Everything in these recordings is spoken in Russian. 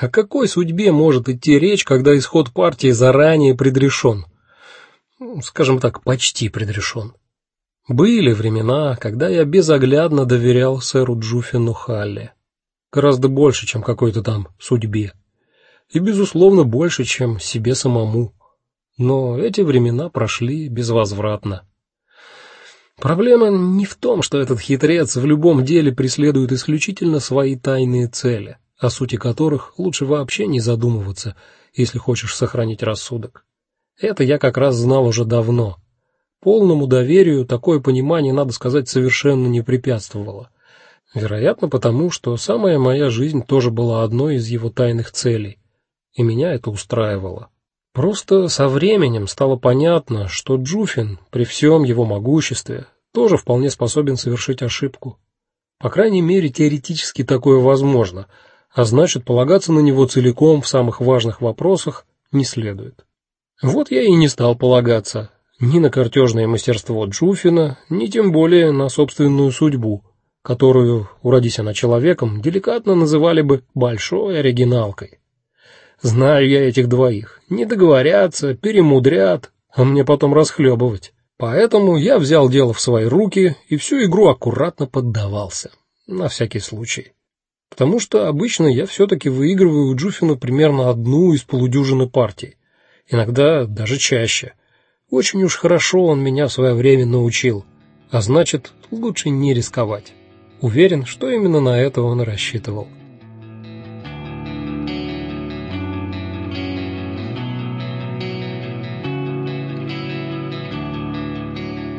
О какой судьбе может идти речь, когда исход партии заранее предрешен? Скажем так, почти предрешен. Были времена, когда я безоглядно доверял сэру Джуфину Халле. Гораздо больше, чем какой-то там судьбе. И безусловно, больше, чем себе самому. Но эти времена прошли безвозвратно. Проблема не в том, что этот хитрец в любом деле преследует исключительно свои тайные цели, о сути которых лучше вообще не задумываться, если хочешь сохранить рассудок. Это я как раз знал уже давно Полному доверию такое понимание, надо сказать, совершенно не препятствовало. Вероятно, потому что самая моя жизнь тоже была одной из его тайных целей, и меня это устраивало. Просто со временем стало понятно, что Джуфин, при всем его могуществе, тоже вполне способен совершить ошибку. По крайней мере, теоретически такое возможно, а значит, полагаться на него целиком в самых важных вопросах не следует. Вот я и не стал полагаться, ни на картежное мастерство Джуфина, ни тем более на собственную судьбу, которую, уродись она человеком, деликатно называли бы большой оригиналкой. Знаю я этих двоих. Не договорятся, перемудрят, а мне потом расхлебывать. Поэтому я взял дело в свои руки и всю игру аккуратно поддавался, на всякий случай. Потому что обычно я все таки выигрываю у Джуфина примерно одну из полудюжины партий, иногда даже чаще. Очень уж хорошо он меня в свое время научил, а значит, лучше не рисковать. Уверен, что именно на это он рассчитывал.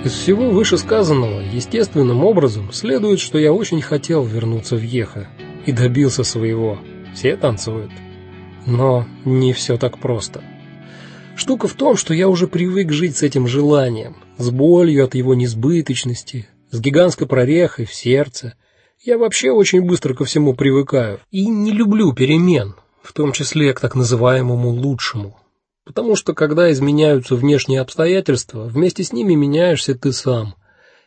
Из всего вышесказанного, естественным образом следует, что я очень хотел вернуться в Ехо и добился своего. Все танцуют. Но не все так просто. Штука в том, что я уже привык жить с этим желанием, с болью от его несбыточности, с гигантской прорехой в сердце. Я вообще очень быстро ко всему привыкаю и не люблю перемен, в том числе к так называемому лучшему. Потому что когда изменяются внешние обстоятельства, вместе с ними меняешься ты сам.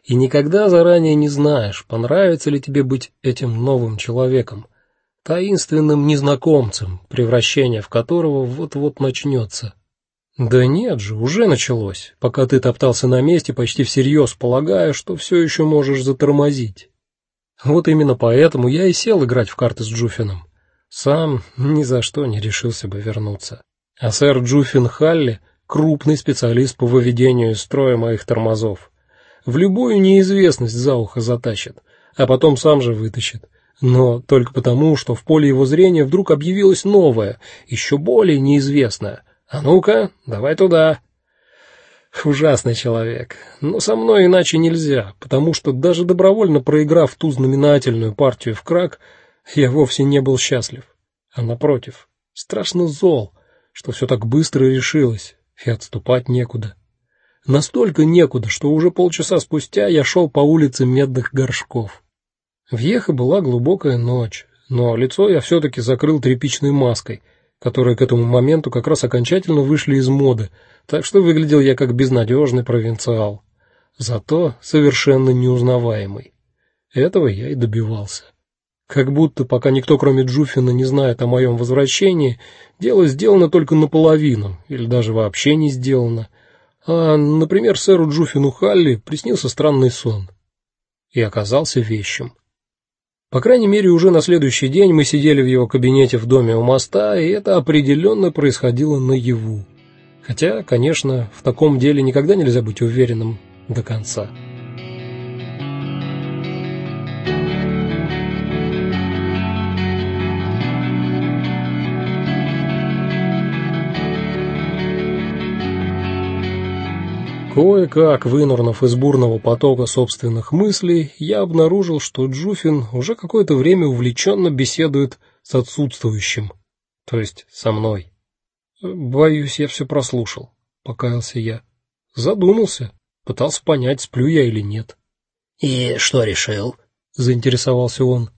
И никогда заранее не знаешь, понравится ли тебе быть этим новым человеком, таинственным незнакомцем, превращение в которого вот-вот начнется. Да нет же, уже началось. Пока ты топтался на месте, почти всерьез полагая, что все еще можешь затормозить. Вот именно поэтому я и сел играть в карты с Джуфином. Сам ни за что не решился бы вернуться. А сэр Джуфин Халли крупный специалист по выведению из строя моих тормозов. В любую неизвестность за ухо затащит, а потом сам же вытащит. Но только потому, что в поле его зрения вдруг объявилось новое, еще более неизвестное а ну-ка, давай туда. Ужасный человек. Но со мной иначе нельзя, потому что даже добровольно проиграв ту знаменательную партию в крак, я вовсе не был счастлив, а напротив, страшно зол, что все так быстро решилось, и отступать некуда. Настолько некуда, что уже полчаса спустя я шел по улице Медных горшков. В Ехе была глубокая ночь, но лицо я все таки закрыл тряпичной маской которые к этому моменту как раз окончательно вышли из моды, так что выглядел я как безнадежный провинциал, зато совершенно неузнаваемый. Этого я и добивался. Как будто пока никто, кроме Джуфина, не знает о моем возвращении, дело сделано только наполовину или даже вообще не сделано. А, например, сэру Джуфину Халли приснился странный сон и оказался вещим. По крайней мере, уже на следующий день мы сидели в его кабинете в доме у моста, и это определенно происходило наяву. Хотя, конечно, в таком деле никогда нельзя быть уверенным до конца. Кое-как вынурнув из бурного потока собственных мыслей, я обнаружил, что Джуфин уже какое-то время увлеченно беседует с отсутствующим, то есть со мной. Боюсь, я все прослушал, покаялся я. Задумался, пытался понять, сплю я или нет. И что решил? заинтересовался он.